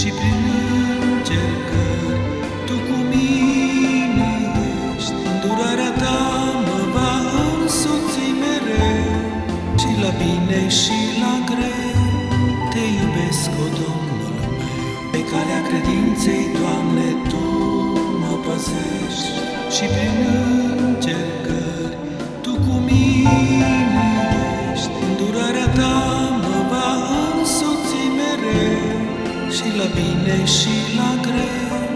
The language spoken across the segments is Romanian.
și prin încercări Tu cu mine ești. Îndurarea ta mă va însoți mereu Și la bine și la greu. Te iubesc, o Domnul meu Pe calea credinței, Doamne, Tu mă păzești. Și prin încercări Tu cu mine ești. Îndurarea ta la bine și la greu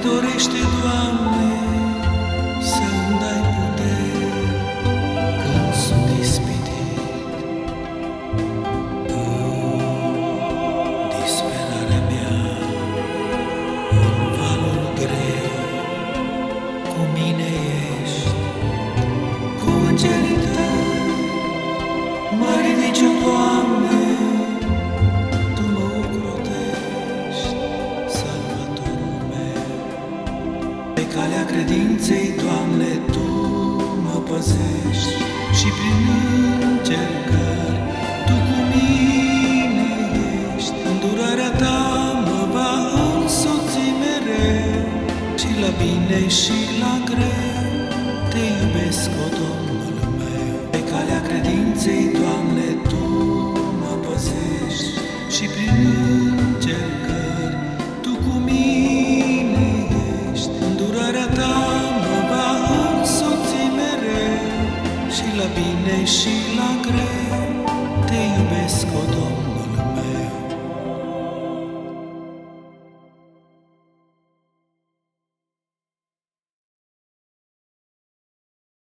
te dorește, Doamne, Pe calea credinței, Doamne, Tu mă păzești și prin încercări Tu cu mine ești. Îndurarea Ta mă va însoți mereu și la bine și la greu Te iubesc, o Domnul meu. Pe calea credinței, și la bine și la greu, te iubesc, o Domnul meu.